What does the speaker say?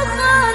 如何？